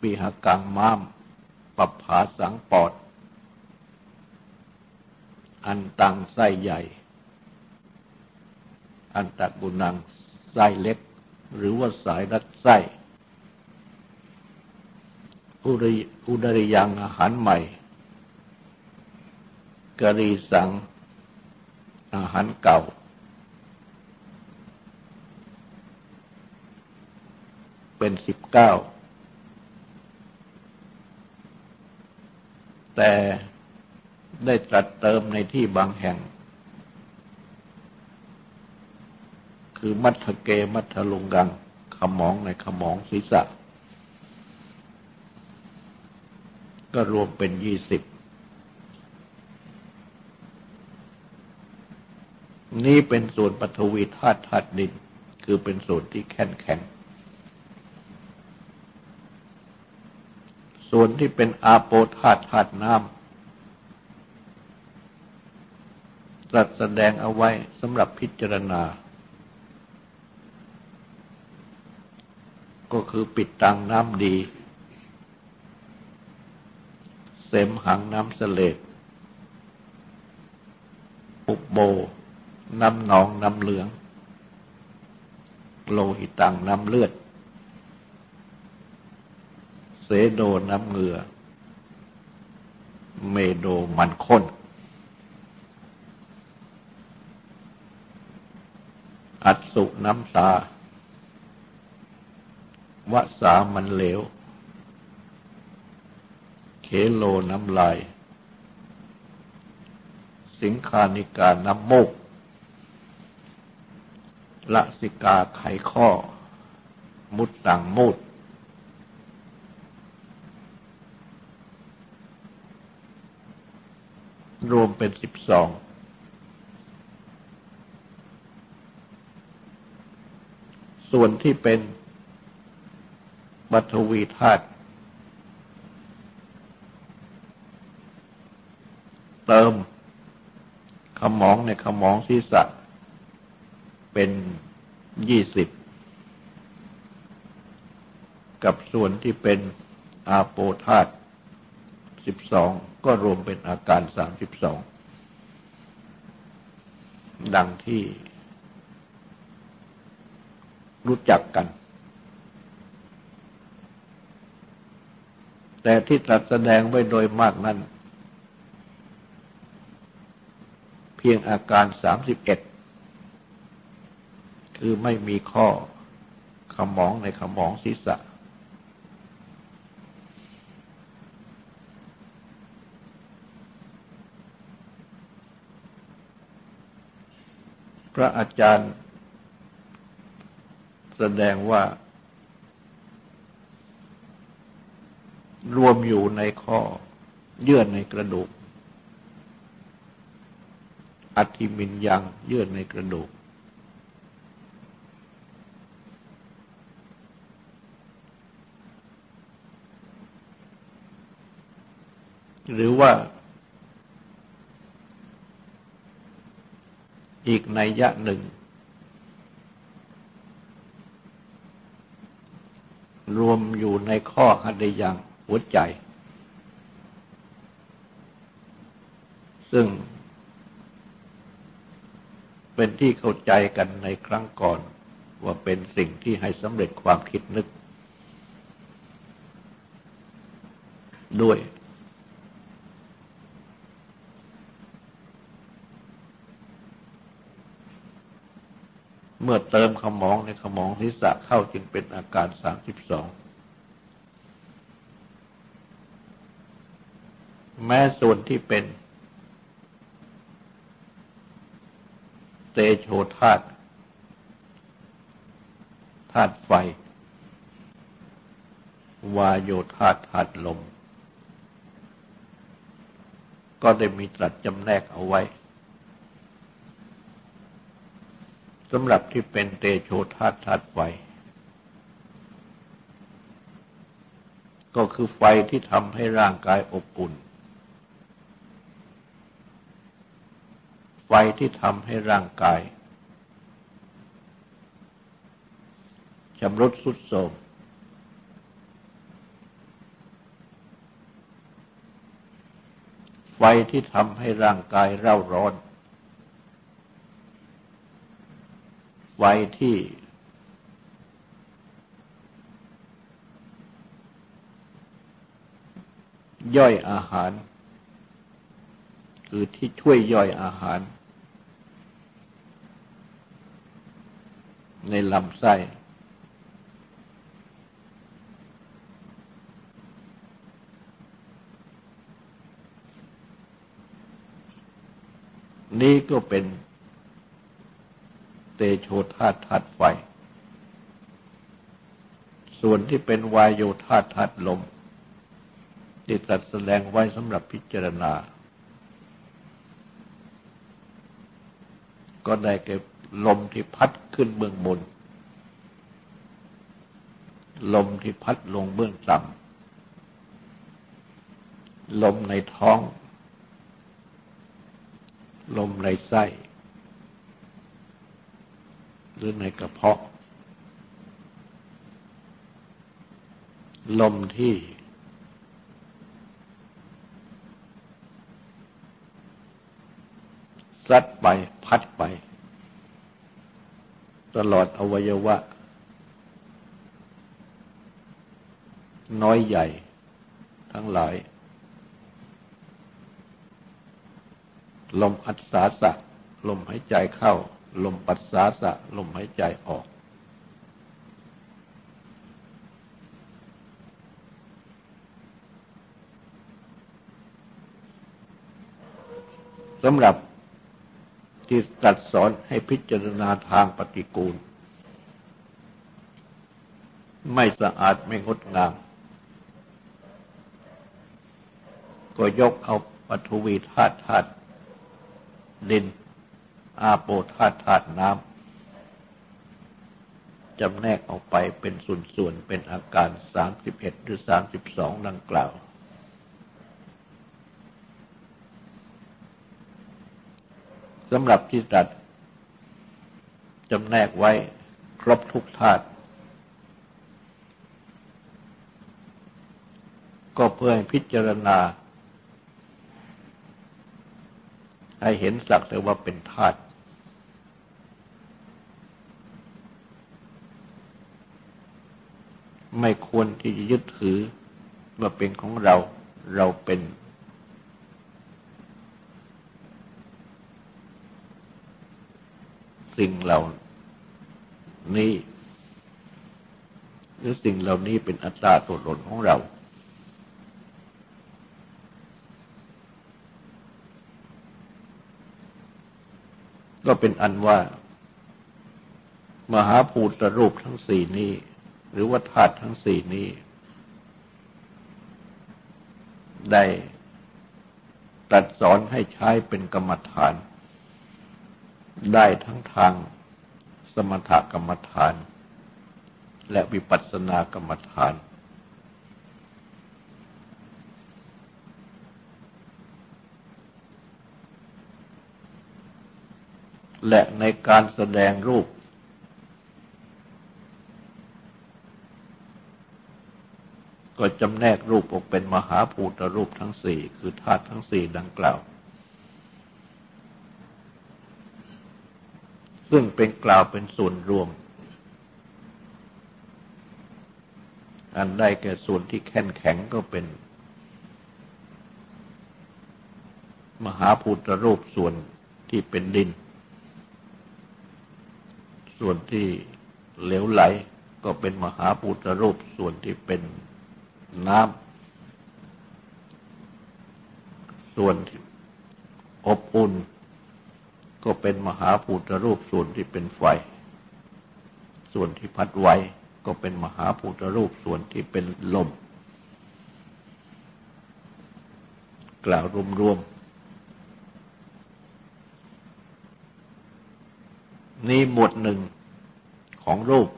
ปีหกังม้าม ปับผาสังปอด อันตังไส้ใหญ่ อันตะกุนังไส้เล็ก หรือว่าสายรัดไส้ริอุดริยังอาหารใหม่กรีสัง อาหารเก่า เป็นสิบเก้า แต่ได้ตรัสเติมในที่บางแห่ง คือมัทเกมัทลุงกังขมองในขมองศีรษะ ก็รวมเป็นยี่สิบ นี้เป็นส่วนปฐวีธาตุธาตุดิน คือเป็นส่วนที่แข็งแข็ง ส่วนที่เป็นอาโปธาตุธาตุน้ำตรัสแสดงเอาไว้สำหรับพิจารณา ก็คือปิดตังน้ำดี เสมหังน้ำเสลดอุบโบ น้ำหนองน้ำเหลือง โลหิตังน้ำเลือด เสโดน้ำเงื่อเมโดมันข้น อัดสุน้ำตาวสามันเหลว เคโลน้ำลาย สิงคานิกาน้ำมกละสิกาไขข้อ มุดต่างมุด รวมเป็นสิบสอง ส่วนที่เป็นบัตวีธาตุเติมขมองในขมองศีรษะเป็นยี่สิบ กับส่วนที่เป็นอาโปธาตสิบสอง ก็รวมเป็นอาการสามสิบสองดังที่รู้จักกัน แต่ที่ตรัสแสดงไว้โดยมากนั้น เพียงอาการสามสิบเอ็ดคือไม่มีข้อขมองในขมองศีรษะ พระอาจารย์ แสดงว่า รวมอยู่ในข้อเยื่อในกระดูก อธิมินยังเยื่อในกระดูก หรือว่า อีกในยะหนึ่ง รวมอยู่ในข้อหัดยังหัวใจ ซึ่ง เป็นที่เข้าใจกันในครั้งก่อน ว่าเป็นสิ่งที่ให้สำเร็จความคิดนึก ด้วย เมื่อเติมขมองในขมองศีรษะเข้าจึงเป็นอาการสามสิบสอง แม้ส่วนที่เป็น เตโชธาตุธาตุไฟ วาโยธาตุธาตุลม ก็ได้มีตรัสจำแนกเอาไว้ สำหรับที่เป็นเตโชธาตุธาตุไฟ ก็คือไฟที่ทำให้ร่างกายอบอุ่น ไฟที่ทำให้ร่างกายชำรุดสุดโทรมไฟที่ทำให้ร่างกายเร่าร้อน ไฟที่ย่อยอาหาร คือที่ช่วยย่อยอาหาร ในลำไส้นี้ก็เป็น เตโชธาตุธาตุไฟ ส่วนที่เป็นวายโยธาตุธาตุลมที่ตัดแสดงไว้สำหรับพิจารณา ก็ได้แก่ลมที่พัดขึ้นเบื้องบน ลมที่พัดลงเบื้องต่ำ ลมในท้อง ลมในไส้ หรือในกระเพาะ ลมที่ ซัดไปพัดไป ตลอดอวัยวะ น้อยใหญ่ทั้งหลาย ลมอัศสาสะ ลมหายใจเข้า ลมปัสสาสะลมหายใจออก สำหรับที่ตัดสอนให้พิจารณาทางปฏิกูล ไม่สะอาดไม่งดงาม ก็ยกเอาปฐวีธาตุธาตุดิน อาโปธาตุธาตุน้ำจำแนกออกไปเป็นส่วนๆ เป็นอาการสามสิบเอ็ดหรือสามสิบสองดังกล่าว สำหรับที่ตัดจำแนกไว้ครบทุกธาตุก็เพื่อให้พิจารณา ให้เห็นสักแต่ว่าเป็นธาตุ ไม่ควรที่จะยึดถือว่าเป็นของเราเราเป็น สิ่งเหล่านี้ หรือสิ่งเหล่านี้เป็นอัตตาตัวตนของเรา ก็เป็นอันว่ามหาภูตรูปทั้งสี่นี้ หรือว่าธาตุทั้งสี่นี้ ได้ตัดสอนให้ใช้เป็นกรรมฐาน ได้ทั้งทางสมถกรรมฐาน และวิปัสสนากรรมฐาน และในการแสดงรูป ก็จำแนกรูปออกเป็นมหาภูตรูปทั้งสี่คือธาตุทั้งสี่ดังกล่าว ซึ่งเป็นกล่าวเป็นส่วนรวม อันได้แก่ส่วนที่แข็งแข็งก็เป็น มหาภูตรูปส่วนที่เป็นดิน ส่วนที่เหลวไหลก็เป็นมหาปุตรูปส่วนที่เป็น น้ำส่วนอบอุ่น ก็เป็นมหาภูตรูปส่วนที่เป็นไฟ ส่วนที่พัดไหวก็เป็นมหาภูตรูปส่วนที่เป็นลม กล่าวรวมๆนี้หมวดหนึ่งของรูป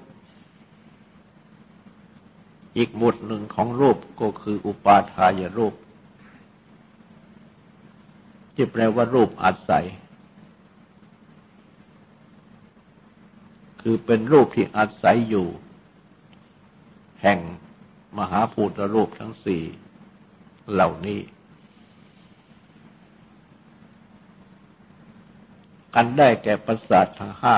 อีกหมวดหนึ่งของรูปก็คืออุปาทายรูป ที่แปลว่ารูปอาศัย คือเป็นรูปที่อาศัยอยู่ แห่งมหาภูตรูปทั้งสี่เหล่านี้ กันได้แก่ประสาททั้งห้า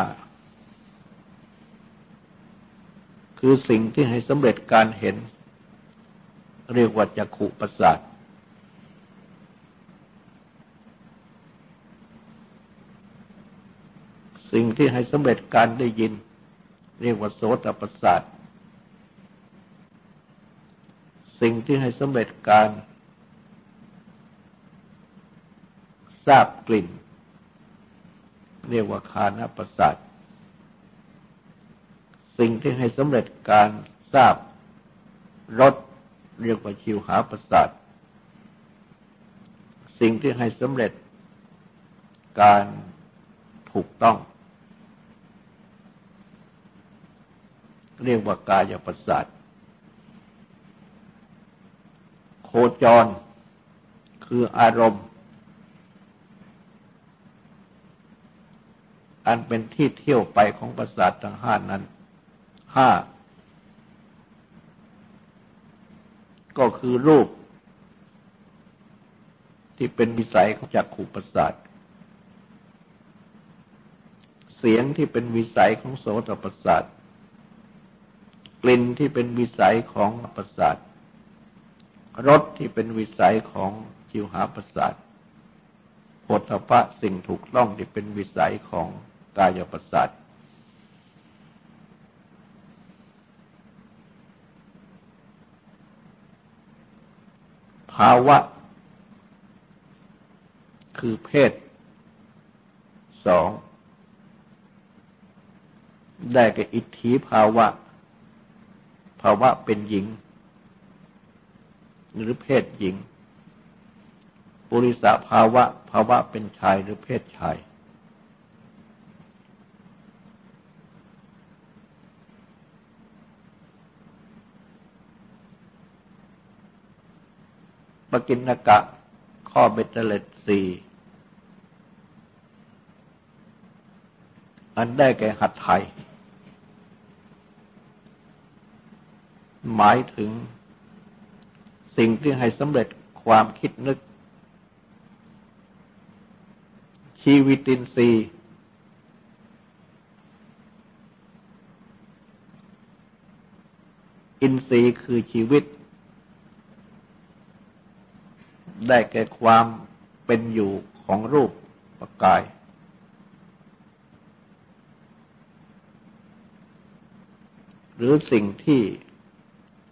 คือสิ่งที่ให้สำเร็จการเห็น เรียกว่าจักขุประสาทสิ่งที่ให้สำเร็จการได้ยิน เรียกว่าโสตประสาทสิ่งที่ให้สำเร็จการทราบกลิ่น เรียกว่าคานประสาท สิ่งที่ให้สำเร็จการทราบรสเรียกว่าชิวหาประสาทสิ่งที่ให้สำเร็จการถูกต้อง เรียกว่ากายประสาทโคจรคืออารมณ์ อันเป็นที่เที่ยวไปของประสาททั้งห้านั้น ห้าก็คือรูป ที่เป็นวิสัยของจักขุประสาท เสียงที่เป็นวิสัยของโสตประสาท กลิ่นที่เป็นวิสัยของประสาท รสที่เป็นวิสัยของจิวหาประสาทโพธพะสิ่งถูกต้องที่เป็นวิสัยของกายประสาทภาวะ คือเพศสอง ได้แก่อิทธิภาวะ ภาวะเป็นหญิง หรือเพศหญิง ปุริสภาวะ ภาวะเป็นชายหรือเพศชาย ปกินกะ ข้อเบตเลตสี่อันได้แก่หัดไทย หมายถึงสิ่งที่ให้สำเร็จความคิดนึก ชีวิตินทรีย์อินทรีย์คือชีวิต ได้แก่ความเป็นอยู่ของรูปประกาย หรือสิ่งที่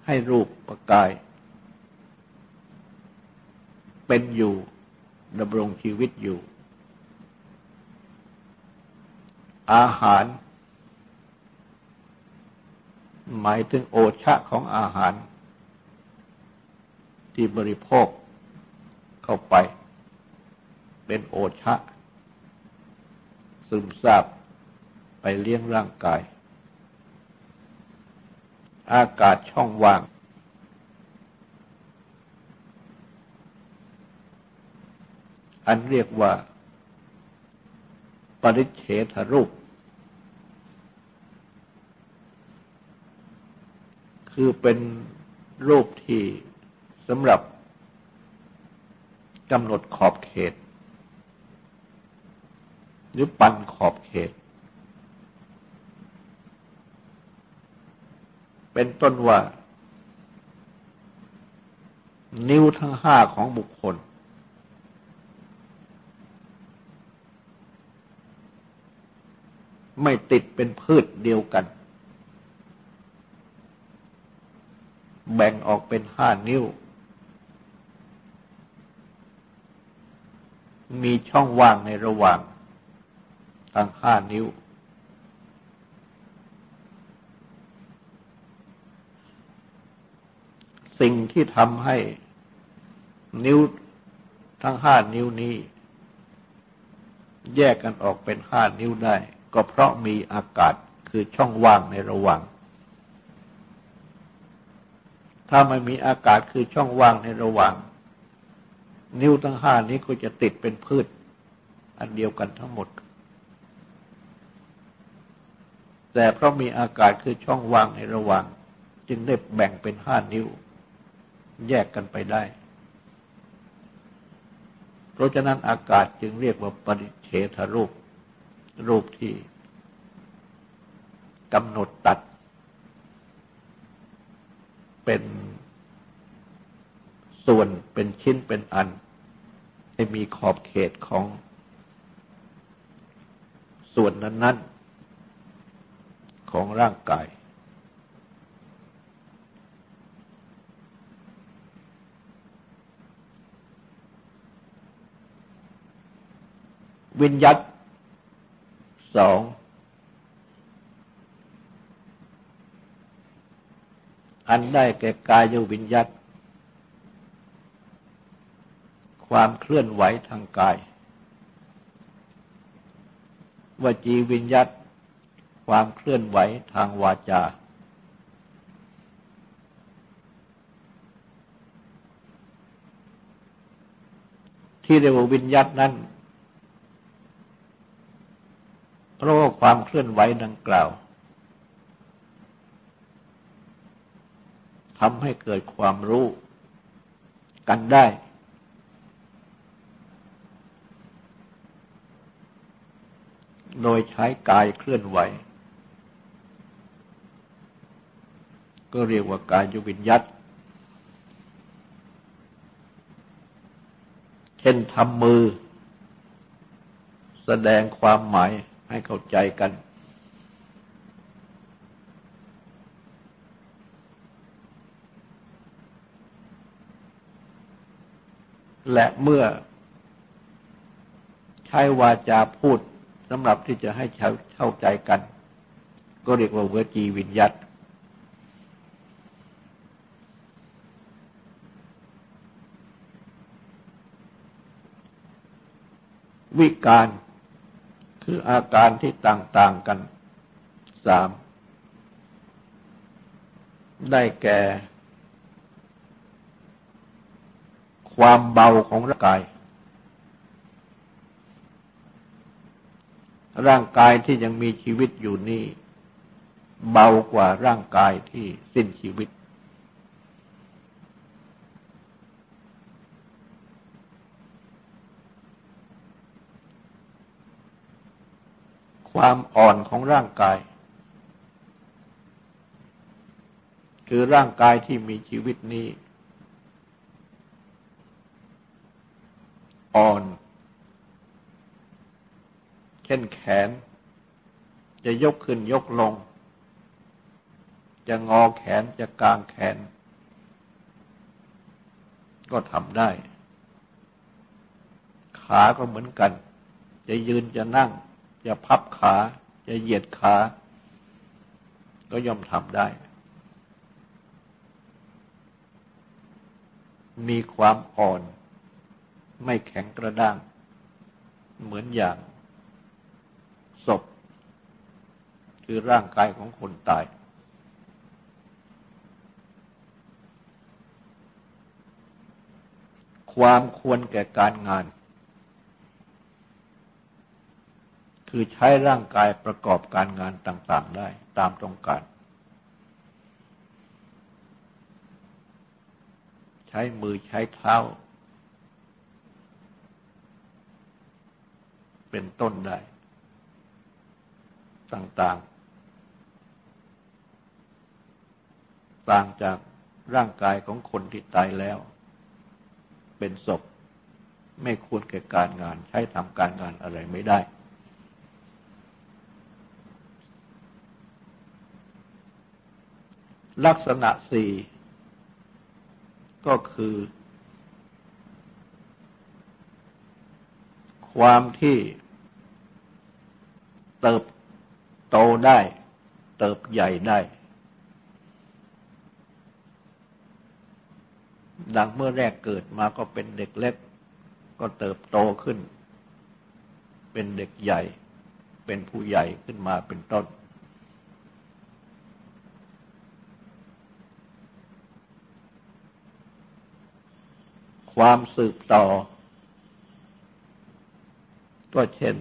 ให้รูปประกาย เป็นอยู่ดำรงชีวิตอยู่ อาหาร หมายถึงโอชะของอาหาร ที่บริโภค เข้าไป เป็นโอชะ ซึมซาบไปเลี้ยงร่างกาย อากาศช่องว่าง อันเรียกว่า ปริเฉทรูป คือเป็นรูปที่สำหรับ กำหนดขอบเขต หรือปันขอบเขต เป็นต้นว่า นิ้วทั้งห้าของบุคคล ไม่ติดเป็นพืชเดียวกัน แบ่งออกเป็นห้านิ้ว มีช่องว่างในระหว่างทั้งห้านิ้ว สิ่งที่ทำให้นิ้วทั้งห้านิ้วนี้ แยกกันออกเป็นห้านิ้วได้ ก็เพราะมีอากาศคือช่องว่างในระหว่าง ถ้าไม่มีอากาศคือช่องว่างในระหว่าง นิ้วทั้งห้านี้ก็จะติดเป็นพืช อันเดียวกันทั้งหมด แต่เพราะมีอากาศคือช่องว่างในระหว่าง จึงได้แบ่งเป็นห้านิ้ว แยกกันไปได้ เพราะฉะนั้นอากาศจึงเรียกว่าปริเฉทรูป รูปที่กำหนดตัด เป็น ส่วนเป็นชิ้นเป็นอัน ให้มีขอบเขตของ ส่วนนั้น ๆ ของร่างกาย วิญญัตสองอันได้แก่กายวิญญัต ความเคลื่อนไหวทางกาย วจีวิญญัตความเคลื่อนไหวทางวาจา ที่เรียกว่าวิญญัตนั้นเพราะว่าความเคลื่อนไหวดังกล่าวทำให้เกิดความรู้กันได้ โดยใช้กายเคลื่อนไหว ก็เรียกว่ากายยุวิญญัตเช่นทำมือ แสดงความหมายให้เข้าใจกัน และเมื่อใช้วาจาพูด สำหรับที่จะให้เข้าใจกัน ก็เรียกว่าเวจีวิญญัตวิการคืออาการที่ต่าง ๆ กันสามได้แก่ ความเบาของร่างกาย ร่างกายที่ยังมีชีวิตอยู่นี่ เบากว่าร่างกายที่สิ้นชีวิต ความอ่อนของร่างกาย คือร่างกายที่มีชีวิตนี้ อ่อน เช่นแขน จะยกขึ้นยกลง จะงอแขนจะกางแขน ก็ทำได้ ขาก็เหมือนกัน จะยืนจะนั่ง จะพับขา จะเหยียดขา ก็ย่อมทำได้ มีความอ่อน ไม่แข็งกระด้าง เหมือนอย่างศพ คือร่างกายของคนตาย ความควรแก่การงาน คือใช้ร่างกายประกอบการงานต่าง ๆ ได้ตามต้องการ ใช้มือใช้เท้า เป็นต้นได้ต่างๆ ต่างจากร่างกายของคนที่ตายแล้ว เป็นศพ ไม่ควรแก่การงาน ใช้ทำการงานอะไรไม่ได้ ลักษณะสี่ก็คือ ความที่เติบโตได้ เติบใหญ่ได้ ดังเมื่อแรกเกิดมาก็เป็นเด็กเล็ก ก็เติบโตขึ้น เป็นเด็กใหญ่ เป็นผู้ใหญ่ขึ้นมาเป็นต้น ความสืบต่อ ก็เช่น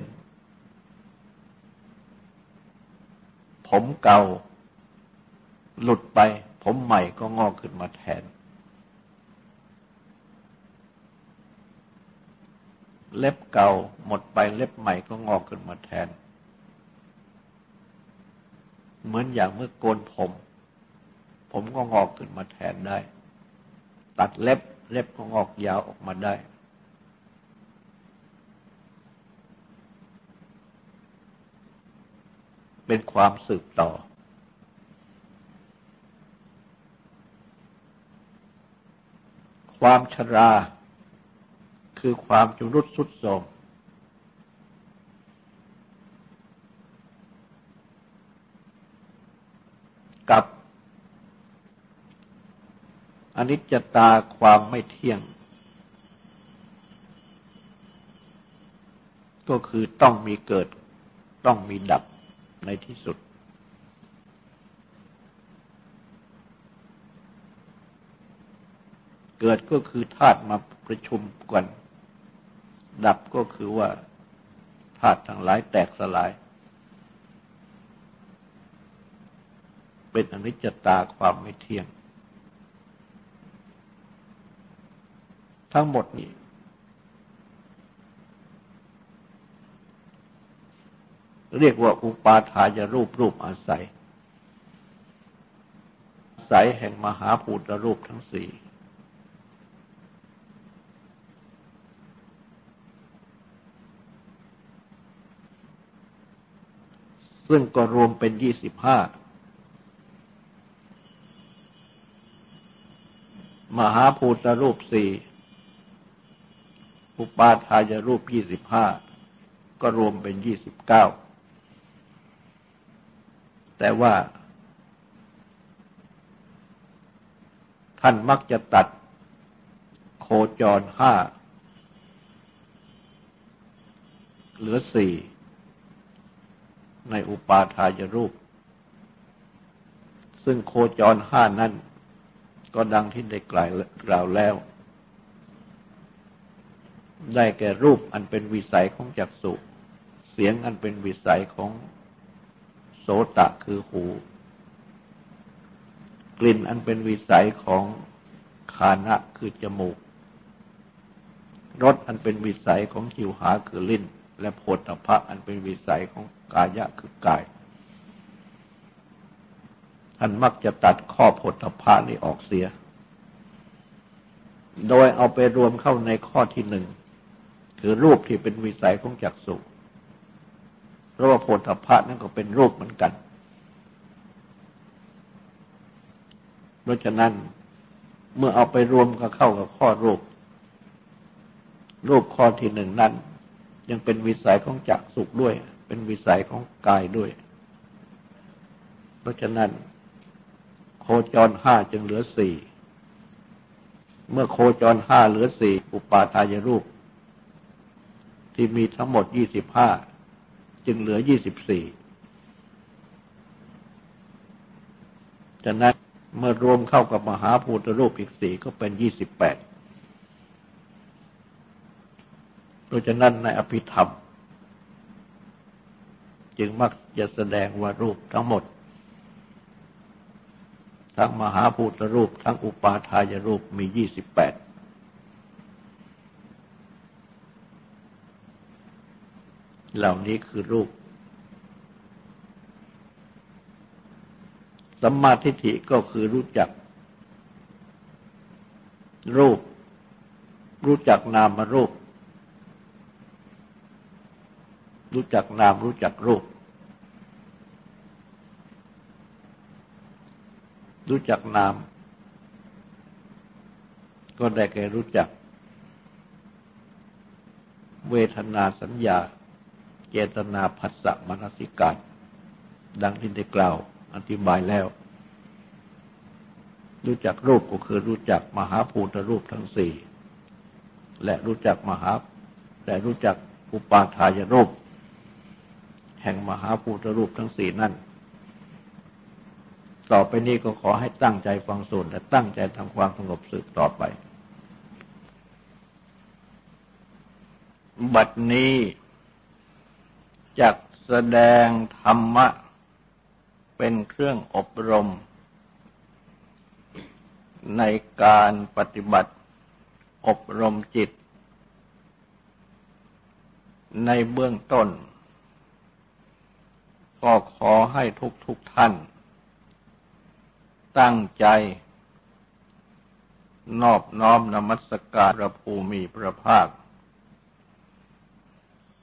ผมเก่า หลุดไป ผมใหม่ก็งอกขึ้นมาแทน เล็บเก่าหมดไปเล็บใหม่ก็งอกขึ้นมาแทน เหมือนอย่างเมื่อโกนผม ผมก็งอกขึ้นมาแทนได้ ตัดเล็บเล็บก็งอกยาวออกมาได้ เป็นความสืบต่อ ความชรา คือความจุรุดสุดโทมกับอนิจจตาความไม่เที่ยง ก็คือต้องมีเกิดต้องมีดับในที่สุด เกิดก็คือธาตุมาประชุมกัน ดับก็คือว่าธาตุทั้งหลายแตกสลาย เป็นอนิจจตาความไม่เที่ยง ทั้งหมดนี้ เรียกว่าอุปาทายรูปรูปอาศัยสาศัยแห่งมหาภูตรูปทั้งสี่ ซึ่งก็รวมเป็นยี่สิบห้ามหาภูตรูปสี่อุปาทายรูปยี่สิบห้าก็รวมเป็นยี่สิบเก้าแต่ว่า ท่านมักจะตัดโคจรห้าเหลือสี่ ในอุปาทายรูป ซึ่งโคจรห้านั้น ก็ดังที่ได้กล่าวแล้ว ได้แก่รูปอันเป็นวิสัยของจักสุเสียงอันเป็นวิสัยของโสตะคือหู กลิ่นอันเป็นวิสัยของคานะคือจมูกรสอันเป็นวิสัยของจิวหาคือลิ้น และโพธพะอันเป็นวิสัยของ กายะคือกาย ท่านมักจะตัดข้อผลพะนี้ออกเสีย โดยเอาไปรวมเข้าในข้อที่หนึ่ง คือรูปที่เป็นวิสัยของจักสุเพราะว่าผลพะนั่นก็เป็นรูปเหมือนกัน เพราะฉะนั้นเมื่อเอาไปรวมกับเข้ากับข้อรูป รูปข้อที่หนึ่งนั้น ยังเป็นวิสัยของจักสุด้วย เป็นวิสัยของกายด้วย เพราะฉะนั้น โคจรห้าจึงเหลือสี่เมื่อโคจรห้าเหลือสี่อุปาทายรูป ที่มีทั้งหมดยี่สิบห้าจึงเหลือยี่สิบสี่จากนั้นเมื่อรวมเข้ากับมหาภูตรูปอีกสี่ก็เป็นยี่สิบแปด โดยฉะนั้นในอภิธรรม จึงมักจะแสดงว่ารูปทั้งหมด ทั้งมหาภูตรูป ทั้งอุปาทายรูปมียี่สิบแปดเหล่านี้คือรูปสัมมาทิฏฐิก็คือรู้จัก รูป รู้จักนามรูป รู้จักนามรู้จักรูป รู้จักนาม ก็ได้แก่รู้จัก เวทนาสัญญา เจตนาผัสสะมนสิการดังที่ได้กล่าวอธิบายแล้ว รู้จักรูปก็คือรู้จักมหาภูตรูปทั้งสี่ และรู้จักมหาแต่รู้จักอุปาทายรูป ห่งมหาภูตรูปทั้งสี่นั่น ต่อไปนี้ก็ขอให้ตั้งใจฟังสูตรและตั้งใจทำความสงบสืบต่อไป บัดนี้จักแสดงธรรมะ เป็นเครื่องอบรม ในการปฏิบัติอบรมจิต ในเบื้องต้น ก็ขอให้ทุกทุกท่าน ตั้งใจ นอบน้อมนมัสการพระภูมิพระภาค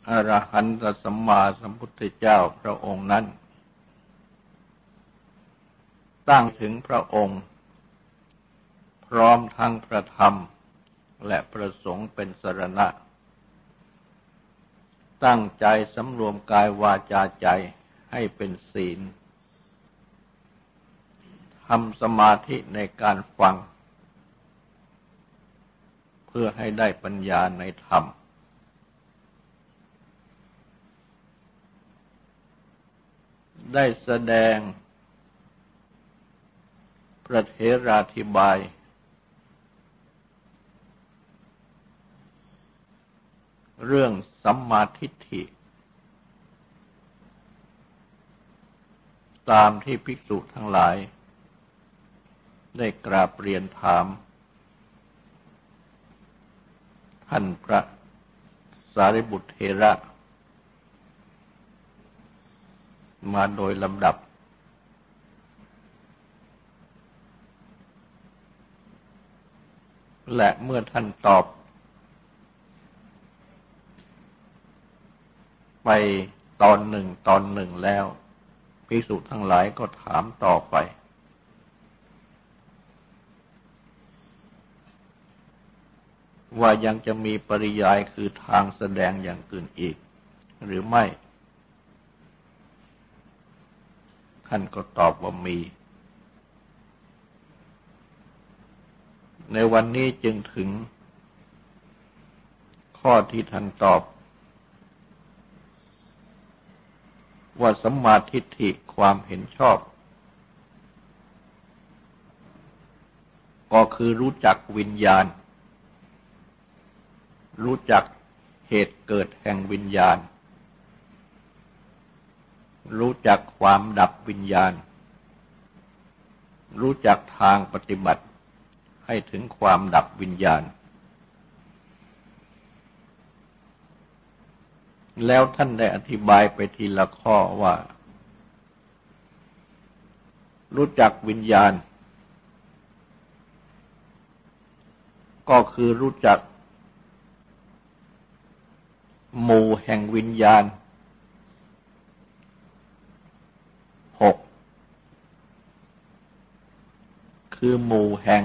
อรหันตสัมมาสัมพุทธเจ้าพระองค์นั้น ตั้งถึงพระองค์ พร้อมทั้งพระธรรม และประสงค์เป็นสรณะ ตั้งใจสำรวมกายวาจาใจ ให้เป็นศีลทำสมาธิในการฟัง เพื่อให้ได้ปัญญาในธรรม ได้แสดงประเทราธิบาย เรื่องสัมมาทิฏฐิ ตามที่ภิกษุทั้งหลาย ได้กราบเรียนถาม ท่านพระสารีบุตรเทระ มาโดยลำดับ และเมื่อท่านตอบ ไปตอนหนึ่งตอนหนึ่งแล้ว ภิกษุทั้งหลายก็ถามต่อไป ว่ายังจะมีปริยายคือทางแสดงอย่างอื่นอีก หรือไม่ ท่านก็ตอบว่ามี ในวันนี้จึงถึงข้อที่ท่านตอบ ว่าสัมมาทิฏฐิความเห็นชอบ ก็คือรู้จักวิญญาณ รู้จักเหตุเกิดแห่งวิญญาณ รู้จักความดับวิญญาณ รู้จักทางปฏิบัติให้ถึงความดับวิญญาณ แล้วท่านได้อธิบายไปทีละข้อว่า รู้จักวิญญาณ ก็คือรู้จัก หมู่แห่งวิญญาณหกคือหมู่แห่ง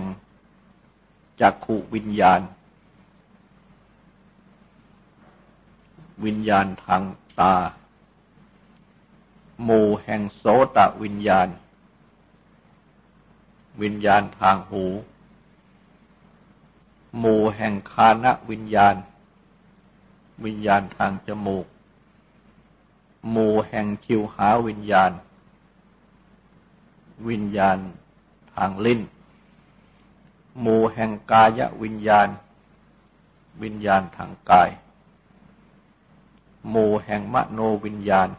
จักขุวิญญาณ วิญญาณทางตา หมู่แห่งโสตวิญญาณ วิญญาณทางหู หมู่แห่งคานวิญญาณ วิญญาณทางจมูก หมู่แห่งคิวหาวิญญาณ วิญญาณทางลิ้น หมู่แห่งกายวิญญาณ วิญญาณทางกาย หมู่แห่งมโนวิญญาณ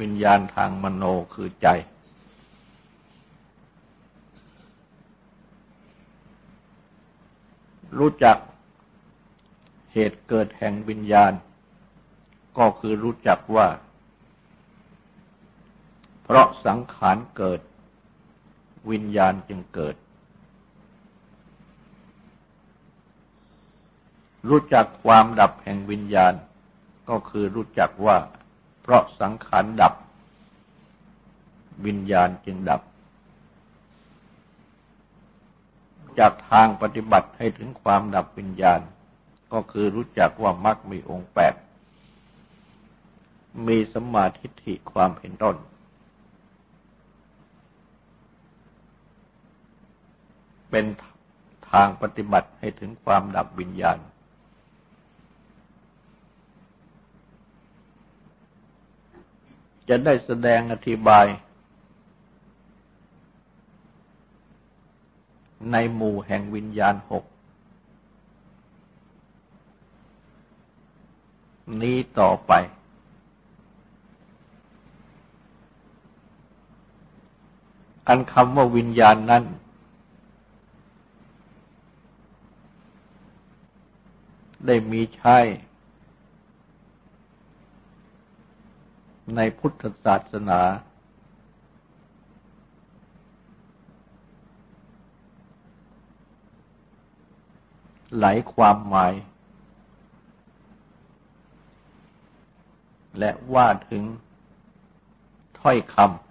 วิญญาณทางมโนคือใจ รู้จักเหตุเกิดแห่งวิญญาณ ก็คือรู้จักว่า เพราะสังขารเกิด วิญญาณจึงเกิด รู้จักความดับแห่งวิญญาณ ก็คือรู้จักว่า เพราะสังขารดับ วิญญาณจึงดับ จากทางปฏิบัติให้ถึงความดับวิญญาณ ก็คือรู้จักว่ามรรคมีองค์แปดมีสมาธิฐิความเห็นต้น เป็นทางปฏิบัติให้ถึงความดับวิญญาณ จะได้แสดงอธิบาย ในหมู่แห่งวิญญาณหก นี้ต่อไป อันคำว่าวิญญาณนั้น ได้มีใช้ ในพุทธศาสนา หลายความหมาย และว่าถึงถ้อยคำ